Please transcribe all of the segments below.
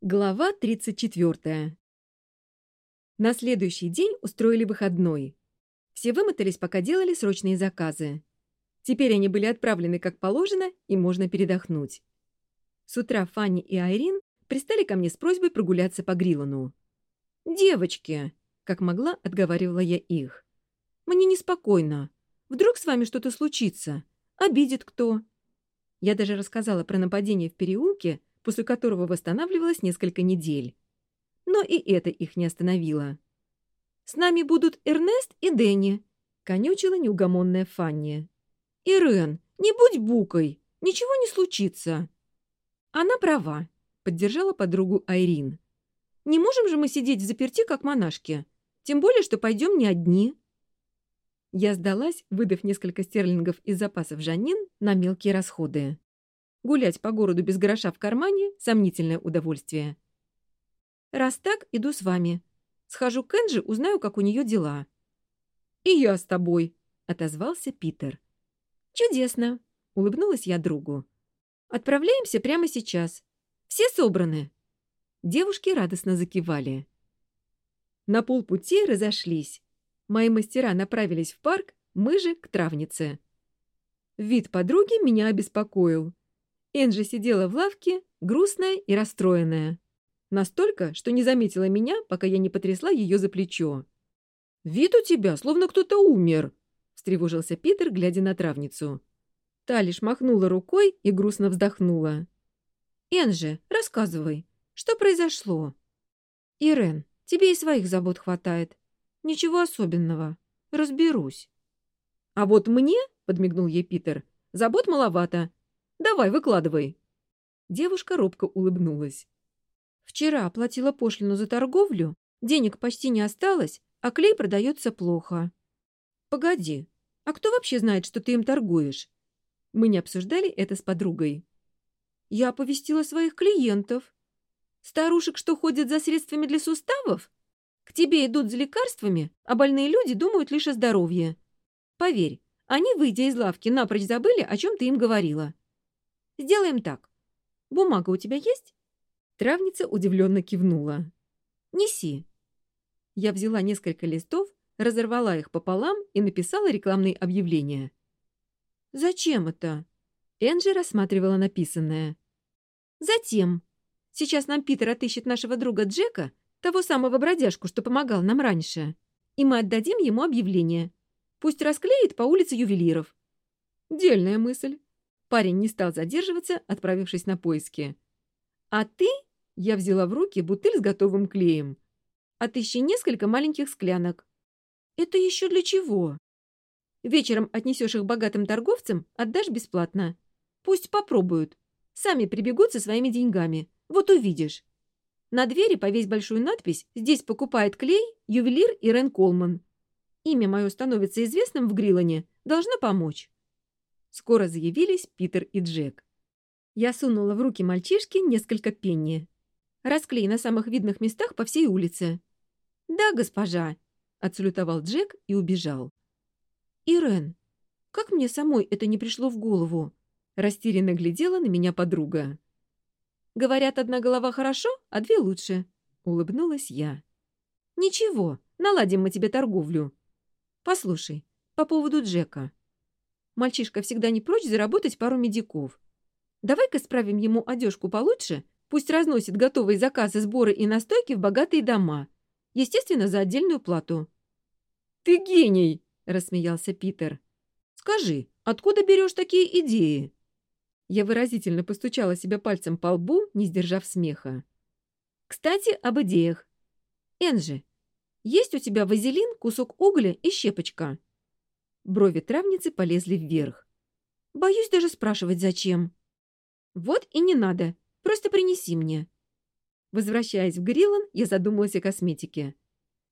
Глава 34. На следующий день устроили выходной. Все вымотались, пока делали срочные заказы. Теперь они были отправлены как положено, и можно передохнуть. С утра Фанни и Айрин пристали ко мне с просьбой прогуляться по Грилану. «Девочки!» — как могла, отговаривала я их. «Мне неспокойно. Вдруг с вами что-то случится? Обидит кто?» Я даже рассказала про нападение в переулке — после которого восстанавливалась несколько недель. Но и это их не остановило. «С нами будут Эрнест и Дэнни», — конючила неугомонная Фанни. «Ирен, не будь букой, ничего не случится». «Она права», — поддержала подругу Айрин. «Не можем же мы сидеть в заперти, как монашки, тем более, что пойдем не одни». Я сдалась, выдав несколько стерлингов из запасов Жанин на мелкие расходы. Гулять по городу без гроша в кармане — сомнительное удовольствие. Раз так, иду с вами. Схожу к Энджи, узнаю, как у нее дела. И я с тобой, — отозвался Питер. Чудесно, — улыбнулась я другу. Отправляемся прямо сейчас. Все собраны. Девушки радостно закивали. На полпути разошлись. Мои мастера направились в парк, мы же к травнице. Вид подруги меня обеспокоил. Энджи сидела в лавке, грустная и расстроенная. Настолько, что не заметила меня, пока я не потрясла ее за плечо. «Вид у тебя, словно кто-то умер!» — встревожился Питер, глядя на травницу. Та лишь махнула рукой и грустно вздохнула. «Энджи, рассказывай, что произошло?» «Ирен, тебе и своих забот хватает. Ничего особенного. Разберусь». «А вот мне, — подмигнул ей Питер, — забот маловато, Давай, выкладывай». Девушка робко улыбнулась. «Вчера оплатила пошлину за торговлю, денег почти не осталось, а клей продается плохо». «Погоди, а кто вообще знает, что ты им торгуешь?» Мы не обсуждали это с подругой. «Я оповестила своих клиентов. Старушек, что ходят за средствами для суставов? К тебе идут за лекарствами, а больные люди думают лишь о здоровье. Поверь, они, выйдя из лавки, напрочь забыли, о чем ты им говорила. Сделаем так. Бумага у тебя есть?» Травница удивленно кивнула. «Неси». Я взяла несколько листов, разорвала их пополам и написала рекламные объявления. «Зачем это?» Энджи рассматривала написанное. «Затем. Сейчас нам Питер отыщет нашего друга Джека, того самого бродяжку, что помогал нам раньше, и мы отдадим ему объявление. Пусть расклеит по улице ювелиров». «Дельная мысль», Парень не стал задерживаться, отправившись на поиски. «А ты?» — я взяла в руки бутыль с готовым клеем. «Отыщи несколько маленьких склянок». «Это еще для чего?» «Вечером отнесешь их богатым торговцам, отдашь бесплатно. Пусть попробуют. Сами прибегут со своими деньгами. Вот увидишь». На двери повесь большую надпись «Здесь покупает клей ювелир Ирен Колман». Имя мое становится известным в Грилане. Должно помочь. Скоро заявились Питер и Джек. Я сунула в руки мальчишки несколько пенни. Расклей на самых видных местах по всей улице. «Да, госпожа!» — отсалютовал Джек и убежал. «Ирен, как мне самой это не пришло в голову?» — растерянно глядела на меня подруга. «Говорят, одна голова хорошо, а две лучше», — улыбнулась я. «Ничего, наладим мы тебе торговлю. Послушай, по поводу Джека. Мальчишка всегда не прочь заработать пару медиков. Давай-ка справим ему одежку получше, пусть разносит готовые заказы, сборы и настойки в богатые дома. Естественно, за отдельную плату». «Ты гений!» — рассмеялся Питер. «Скажи, откуда берешь такие идеи?» Я выразительно постучала себя пальцем по лбу, не сдержав смеха. «Кстати, об идеях. Энжи, есть у тебя вазелин, кусок угля и щепочка?» Брови травницы полезли вверх. «Боюсь даже спрашивать, зачем». «Вот и не надо. Просто принеси мне». Возвращаясь в Грилан, я задумалась о косметике.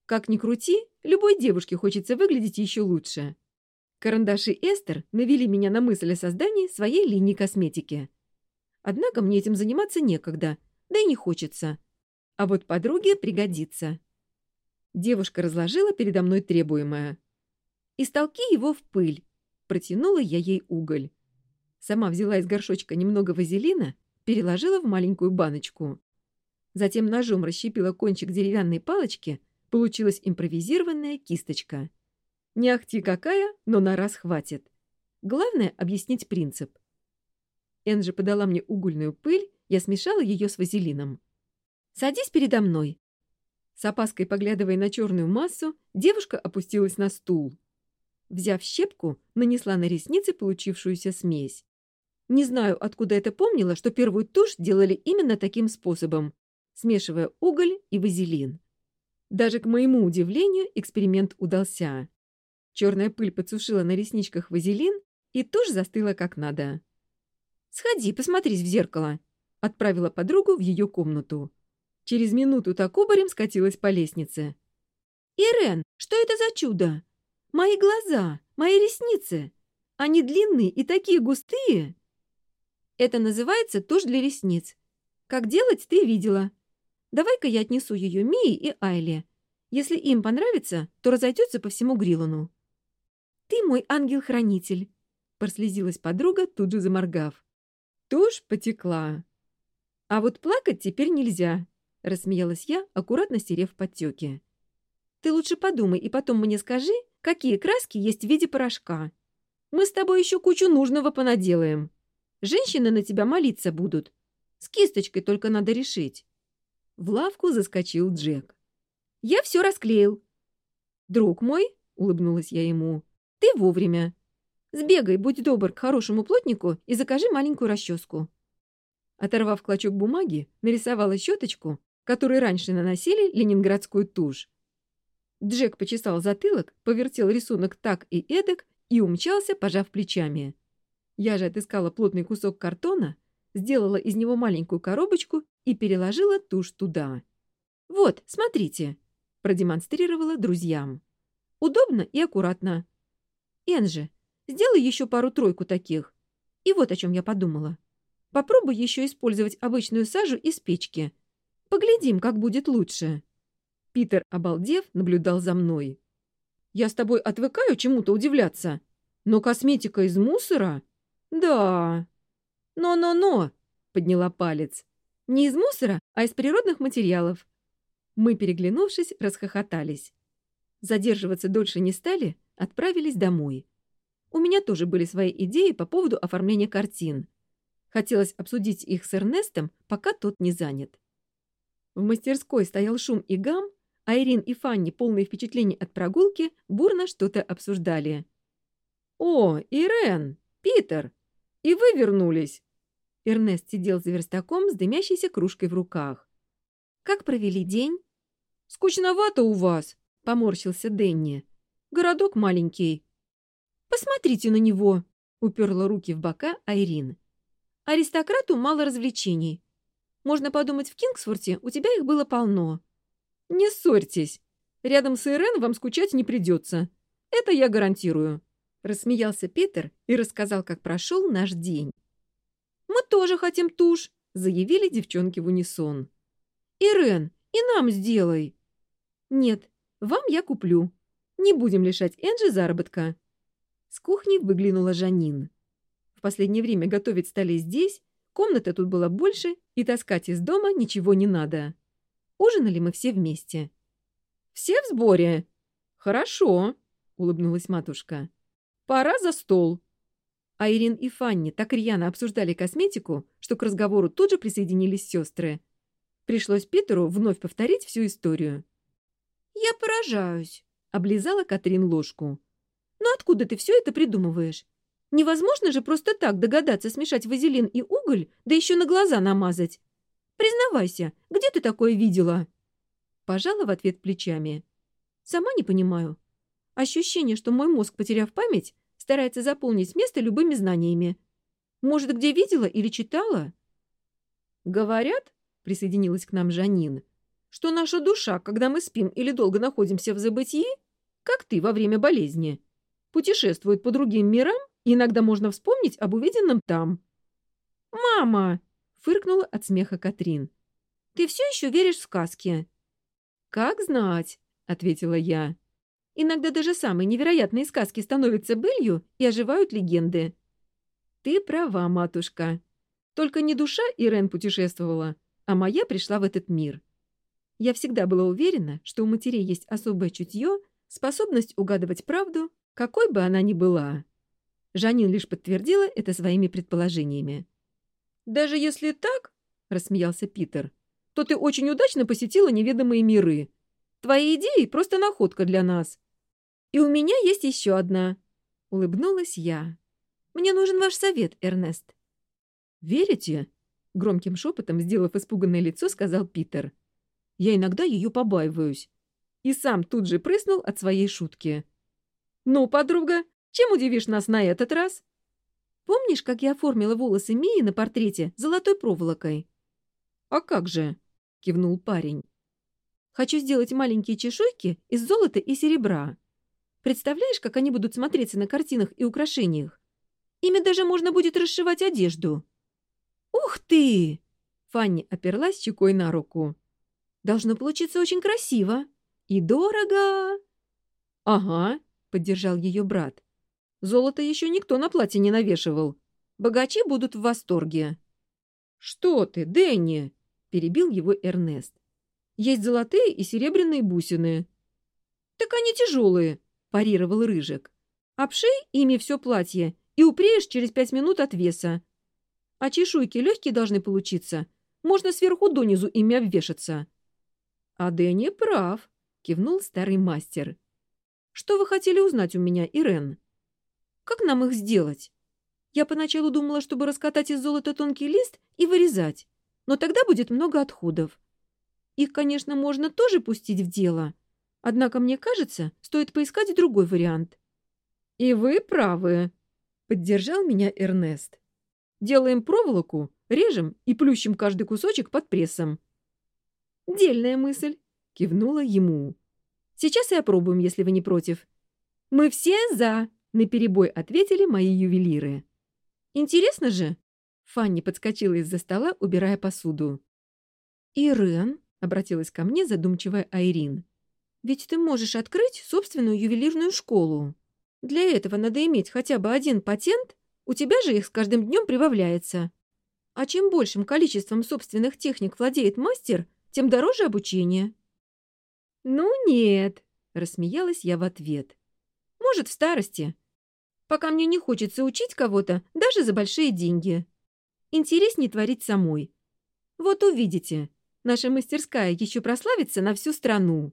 Как ни крути, любой девушке хочется выглядеть еще лучше. Карандаши Эстер навели меня на мысль о создании своей линии косметики. Однако мне этим заниматься некогда, да и не хочется. А вот подруге пригодится. Девушка разложила передо мной требуемое. и столки его в пыль. Протянула я ей уголь. Сама взяла из горшочка немного вазелина, переложила в маленькую баночку. Затем ножом расщепила кончик деревянной палочки, получилась импровизированная кисточка. Не ахти какая, но на раз хватит. Главное — объяснить принцип. Энджи подала мне угольную пыль, я смешала ее с вазелином. «Садись передо мной». С опаской поглядывая на черную массу, девушка опустилась на стул. взяв щепку, нанесла на ресницы получившуюся смесь. Не знаю, откуда это помнила, что первую тушь делали именно таким способом, смешивая уголь и вазелин. Даже к моему удивлению эксперимент удался. Черная пыль подсушила на ресничках вазелин, и тушь застыла как надо. «Сходи, посмотрись в зеркало», — отправила подругу в ее комнату. Через минуту так обарем скатилась по лестнице. «Ирен, что это за чудо?» Мои глаза, мои ресницы. Они длинные и такие густые». Это называется тушь для ресниц. Как делать, ты видела. Давай-ка я отнесу ее Мии и Айле. Если им понравится, то разойдется по всему Грилану. Ты мой ангел-хранитель, прослезилась подруга, тут же заморгав. Тушь потекла. А вот плакать теперь нельзя, рассмеялась я, аккуратно стерев подтеки. Ты лучше подумай и потом мне скажи, Какие краски есть в виде порошка? Мы с тобой еще кучу нужного понаделаем. Женщины на тебя молиться будут. С кисточкой только надо решить. В лавку заскочил Джек. Я все расклеил. Друг мой, улыбнулась я ему, ты вовремя. Сбегай, будь добр, к хорошему плотнику и закажи маленькую расческу. Оторвав клочок бумаги, нарисовала щеточку, которой раньше наносили ленинградскую тушь, Джек почесал затылок, повертел рисунок так и эдак и умчался, пожав плечами. Я же отыскала плотный кусок картона, сделала из него маленькую коробочку и переложила тушь туда. «Вот, смотрите», — продемонстрировала друзьям. «Удобно и аккуратно. Энжи, сделай еще пару-тройку таких. И вот о чем я подумала. Попробуй еще использовать обычную сажу из печки. Поглядим, как будет лучше». Питер обалдев, наблюдал за мной. «Я с тобой отвыкаю чему-то удивляться. Но косметика из мусора? Да. Но-но-но!» — подняла палец. «Не из мусора, а из природных материалов». Мы, переглянувшись, расхохотались. Задерживаться дольше не стали, отправились домой. У меня тоже были свои идеи по поводу оформления картин. Хотелось обсудить их с Эрнестом, пока тот не занят. В мастерской стоял шум и гам, Айрин и Фанни, полные впечатлений от прогулки, бурно что-то обсуждали. «О, Ирен! Питер! И вы вернулись!» Эрнест сидел за верстаком с дымящейся кружкой в руках. «Как провели день?» «Скучновато у вас», — поморщился Денни. «Городок маленький». «Посмотрите на него», — уперла руки в бока Айрин. «Аристократу мало развлечений. Можно подумать, в Кингсфорте у тебя их было полно. «Не ссорьтесь. Рядом с Ирен вам скучать не придется. Это я гарантирую». Рассмеялся Питер и рассказал, как прошел наш день. «Мы тоже хотим тушь», — заявили девчонки в унисон. «Ирен, и нам сделай». «Нет, вам я куплю. Не будем лишать Энджи заработка». С кухни выглянула Жанин. В последнее время готовить стали здесь, комната тут была больше, и таскать из дома ничего не надо. ужинали мы все вместе. «Все в сборе?» «Хорошо», — улыбнулась матушка. «Пора за стол». А Ирин и Фанни так рьяно обсуждали косметику, что к разговору тут же присоединились сестры. Пришлось Питеру вновь повторить всю историю. «Я поражаюсь», — облизала Катрин ложку. «Но откуда ты все это придумываешь? Невозможно же просто так догадаться смешать вазелин и уголь, да еще на глаза намазать. Признавайся, где ты такое видела?» Пожала в ответ плечами. «Сама не понимаю. Ощущение, что мой мозг, потеряв память, старается заполнить место любыми знаниями. Может, где видела или читала?» «Говорят», — присоединилась к нам Жанин, «что наша душа, когда мы спим или долго находимся в забытии, как ты во время болезни, путешествует по другим мирам, иногда можно вспомнить об увиденном там». «Мама!» фыркнула от смеха Катрин. «Ты все еще веришь в сказки?» «Как знать», — ответила я. Иногда даже самые невероятные сказки становятся былью и оживают легенды. Ты права, матушка. Только не душа Ирен путешествовала, а моя пришла в этот мир. Я всегда была уверена, что у матерей есть особое чутье, способность угадывать правду, какой бы она ни была. Жанин лишь подтвердила это своими предположениями. Даже если так, — рассмеялся Питер, — то ты очень удачно посетила неведомые миры. Твои идеи — просто находка для нас. И у меня есть еще одна. Улыбнулась я. Мне нужен ваш совет, Эрнест. «Верите?» — громким шепотом, сделав испуганное лицо, сказал Питер. «Я иногда ее побаиваюсь». И сам тут же прыснул от своей шутки. «Ну, подруга, чем удивишь нас на этот раз?» Помнишь, как я оформила волосы Мии на портрете золотой проволокой?» «А как же?» — кивнул парень. «Хочу сделать маленькие чешуйки из золота и серебра. Представляешь, как они будут смотреться на картинах и украшениях? Ими даже можно будет расшивать одежду». «Ух ты!» — Фанни оперлась щекой на руку. «Должно получиться очень красиво и дорого!» «Ага», — поддержал ее брат. Золото еще никто на платье не навешивал. Богачи будут в восторге». «Что ты, Дэнни?» — перебил его Эрнест. «Есть золотые и серебряные бусины». «Так они тяжелые», — парировал Рыжик. «Обшей ими все платье и упреешь через пять минут от веса. А чешуйки легкие должны получиться. Можно сверху донизу ими обвешаться». «А Дэнни прав», — кивнул старый мастер. «Что вы хотели узнать у меня, Ирен?» Как нам их сделать? Я поначалу думала, чтобы раскатать из золота тонкий лист и вырезать, но тогда будет много отходов. Их, конечно, можно тоже пустить в дело, однако, мне кажется, стоит поискать другой вариант. — И вы правы, — поддержал меня Эрнест. — Делаем проволоку, режем и плющим каждый кусочек под прессом. — Дельная мысль, — кивнула ему. — Сейчас и опробуем, если вы не против. — Мы все за! наперебой ответили мои ювелиры. «Интересно же?» — Фанни подскочила из-за стола, убирая посуду. «Ирен», — обратилась ко мне задумчивая Айрин, «ведь ты можешь открыть собственную ювелирную школу. Для этого надо иметь хотя бы один патент, у тебя же их с каждым днем прибавляется. А чем большим количеством собственных техник владеет мастер, тем дороже обучение». «Ну нет», — рассмеялась я в ответ. «Может, в старости. пока мне не хочется учить кого-то даже за большие деньги. Интереснее творить самой. Вот увидите, наша мастерская еще прославится на всю страну.